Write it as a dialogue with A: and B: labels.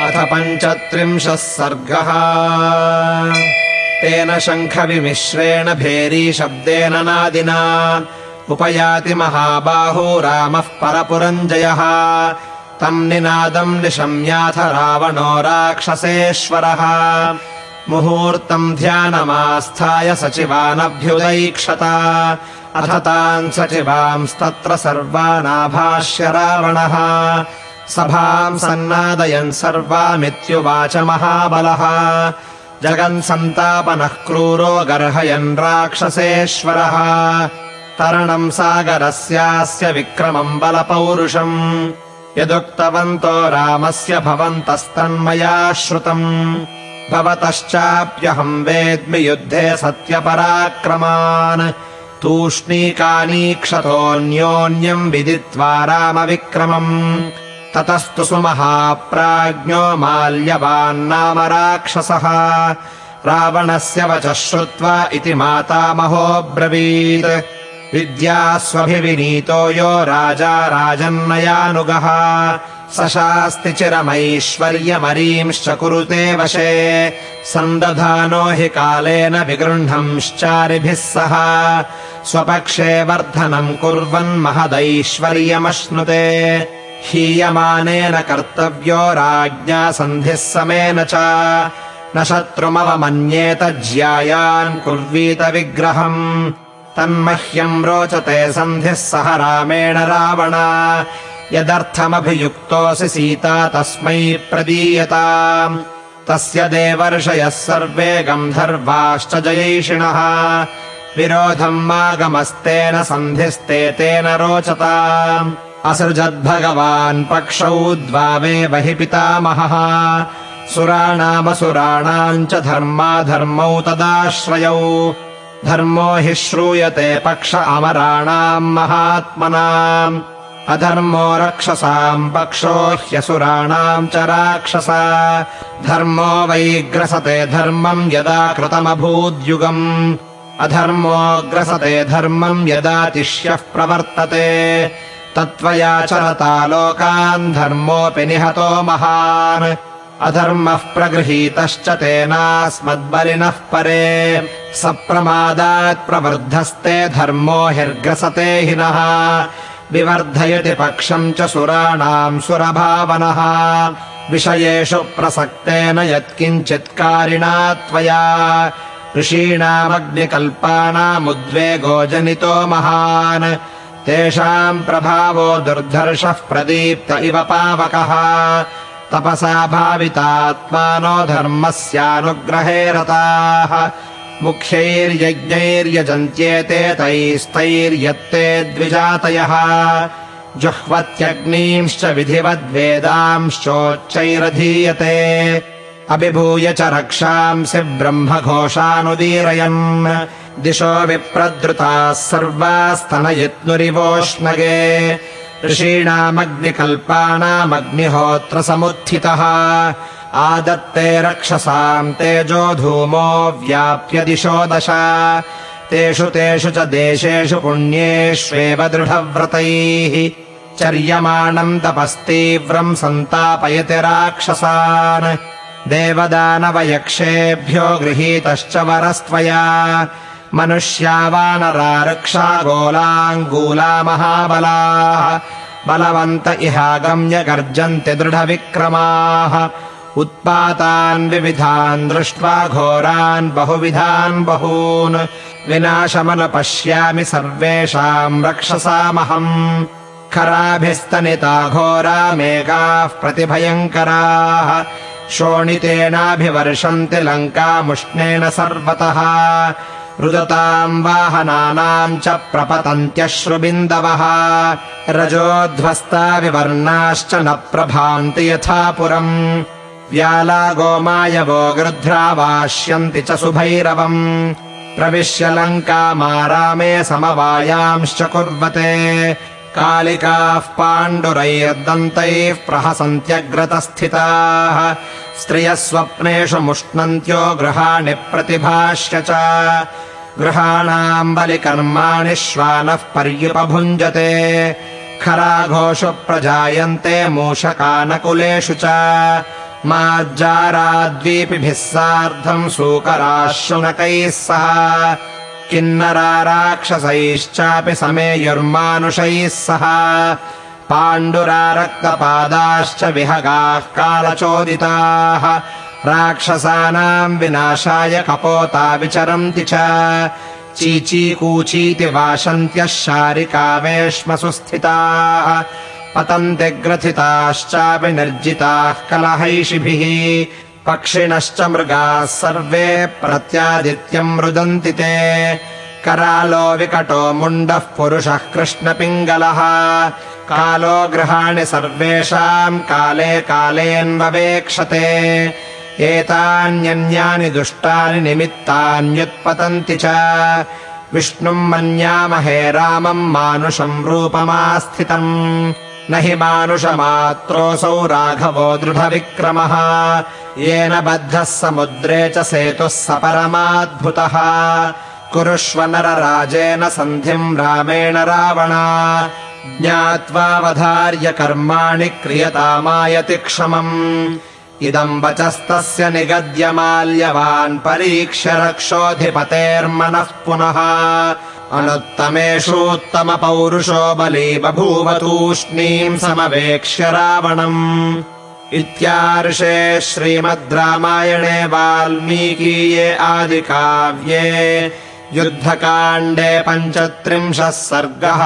A: अथ पञ्चत्रिंशः सर्गः। तेन शङ्खविमिश्रेण भेरीशब्देन नादिना। उपयाति महाबाहो रामः परपुरञ्जयः। तम् निनादम् निशम्याथ रावणो राक्षसेश्वरः। मुहूर्तम् ध्यानमास्थाय सचिवानभ्युदैक्षत अथ तान् सचिवांस्तत्र सर्वानाभाष्य रावणः सभाम् सन्नादयन् सर्वामित्युवाच महाबलः जगन्सन्तापनः क्रूरो गर्हयन् राक्षसेश्वरः। तरणम् सागरस्यास्य विक्रमम् बलपौरुषम्। यदुक्तवन्तो रामस्य भवन्तस्तन्मया श्रुतम्। भवतश्चाप्यहम् वेद्मि युद्धे सत्यपराक्रमान्। तूष्णीकानीक्षतोऽन्योन्यम् विदित्वा रामविक्रमम् ततस्तु सुमहाप्राज्ञो माल्यवान्नाम राक्षसः। रावणस्य वचः श्रुत्वा इति मातामहोऽब्रवीत् विद्यास्वभिविनीतो यो राजा राजन्नयानुगः। स शास्ति चिरमैश्वर्यमरींश्च कुरुते वशे। सन्दधानो हि कालेन विगृह्णंश्चारिभिः सह। स्वपक्षे वर्धनम् कुर्वन् महदैश्वर्यमश्नुते हीयमानेन कर्तव्यो राज्ञा सन्धिः समेन च। न शत्रुमवमन्येत ज्यायान् कुर्वीत विग्रहम्। तन्मह्यम् रोचते सन्धिः सह रामेण रावण। यदर्थमभियुक्तोऽसि सीता तस्मै प्रदीयताम् तस्य देवर्षयः सर्वे गन्धर्वाश्च जयैषिणः। विरोधम् मागमस्तेन सन्धिस्ते तेन रोचताम् असृजद्भगवान् पक्षौ द्वावेव हि पितामहः। सुराणामसुराणाम् च धर्माधर्मौ तदाश्रयौ। धर्मो हि श्रूयते पक्ष अमराणाम् महात्मनाम्। अधर्मो रक्षसाम् पक्षो ह्यसुराणाम् च राक्षसा। धर्मो वै ग्रसते धर्मम् यदा कृतमभूद्युगम्। अधर्मो ग्रसते धर्मम् यदा तिष्यः प्रवर्तते तत्त्वया चरता लोकान् धर्मोऽपि निहतो महान्। अधर्मः प्रगृहीतश्च तेनास्मद्बलिनः परे। सप्रमादात् प्रवृद्धस्ते धर्मो हिर्ग्रसते हिनः। विवर्धयति पक्षम् च सुराणाम् सुरभावनः। विषयेषु प्रसक्तेन यत्किञ्चित्कारिणा त्वया। ऋषीणामग्निकल्पानामुद्वेगो जनितो महान् तेषाम् प्रभावो दुर्धर्षः प्रदीप्त इव पावकः। तपसा भावितात्मानो धर्मस्यानुग्रहे रताः। मुख्यैर्यज्ञैर्यजन्त्येते तैस्तैर्यत्ते द्विजातयः। जुह्वत्यग्नींश्च विधिवद्वेदांश्चोच्चैरधीयते। अभिभूय च रक्षांसि ब्रह्मघोषानुदीरयन् दिशो विप्रद्रुताः सर्वास्तनयित्नुरिवोष्णगे। ऋषीणामग्निकल्पानामग्निहोत्रसमुत्थितः आदत्ते रक्षसाम् तेजो धूमो व्याप्य दिशो दश। तेषु तेषु च देशेषु पुण्येष्वेव दृढव्रतैः। चर्यमाणम् तपस्तीव्रम् सन्तापयति राक्षसान्। देवदानवयक्षेभ्यो गृहीतश्च वरस्त्वया मनुष्या वानरा रक्षा गोलाङ्गूला महाबलाः बलवन्त इहागम्य गर्जन्ति दृढविक्रमाः। उत्पातान् विविधान् दृष्ट्वा घोरान् बहुविधान् बहून्। विनाशमनुपश्यामि सर्वेषाम् रक्षसामहम्। खराभिस्तनिता घोरामेकाः प्रतिभयङ्कराः। शोणितेनाभिवर्षन्ति लङ्कामुष्णेन सर्वतः रुदताम् वाहनानाम् च प्रपतन्त्यश्रुबिन्दवः। रजोध्वस्ता विवर्णाश्च न प्रभान्ति यथा पुरम् व्याला गोमायवो गृध्रा वाश्यन्ति च सुभैरवम्। प्रविश्य लङ्कामारामे समवायांश्च कुर्वते कालिकाः पाण्डुरैर्दन्तैः प्रहसन्त्यग्रतस्थिताः। स्त्रियः स्वप्नेषु मुष्णन्त्यो गृहाणि प्रतिभाष्य च। गृहाणाम् बलिकर्माणि श्वानः पर्युपभुञ्जते। खराघोषु प्रजायन्ते मूषकानकुलेषु च। माज्जाराद्वीपिभिः सार्धम् सूकराः शुनकैः सह किन्नरा राक्षसैश्चापि समेयुर्मानुषैः सह। पाण्डुरा रक्तपादाश्च विहगाः कालचोदिताः। राक्षसानाम् विनाशाय कपोता विचरन्ति च। चीचीकूचीति वाशन्त्यः शारिकावेश्मसु स्थिताः पतन्ति ग्रथिताश्चापि निर्जिताः कलहैषिभिः पक्षिणश्च मृगाः सर्वे प्रत्यादित्यम् रुदन्ति ते। करालो विकटो मुण्डः पुरुषः कृष्णपिङ्गलः। कालो गृहाणि सर्वेषाम् काले कालेऽन्ववेक्षते एतान्यन्यानि दुष्टानि निमित्तान्युत्पतन्ति च। विष्णुम् मन्यामहे रामम् मानुषम् रूपमास्थितम् न हि मानुषमात्रोऽसौ राघवो दृढविक्रमः। येन बद्धः समुद्रे च सेतुः स परमाद्भुतः कुरुष्व नरराजेन सन्धिम् रामेण रावणा। ज्ञात्वावधार्य कर्माणि क्रियतामायति क्षमम्। इदम् वचस्तस्य निगद्यमाल्यवान् परीक्ष्य रक्षोऽधिपतेर्मनः पुनः अनुत्तमेषूत्तमपौरुषो बली बभूव तूष्णीम् समवेक्ष्य रावणम्। इत्यार्षे श्रीमद् रामायणे वाल्मीकीये आदिकाव्ये युद्धकाण्डे पञ्चत्रिंशः सर्गः